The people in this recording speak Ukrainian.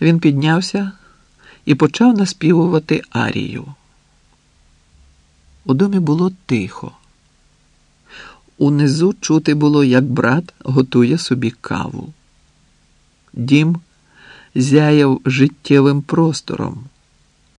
Він піднявся і почав наспівувати арію. У домі було тихо. Унизу чути було, як брат готує собі каву. Дім зяяв життєвим простором.